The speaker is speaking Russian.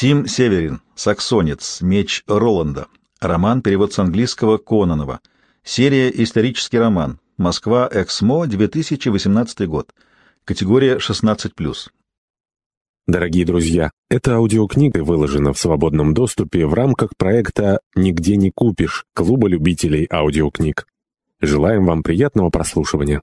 Тим Северин, «Саксонец», «Меч Роланда». Роман, перевод с английского Кононова. Серия «Исторический роман». Москва, Эксмо, 2018 год. Категория 16+. Дорогие друзья, эта аудиокнига выложена в свободном доступе в рамках проекта «Нигде не купишь» Клуба любителей аудиокниг. Желаем вам приятного прослушивания.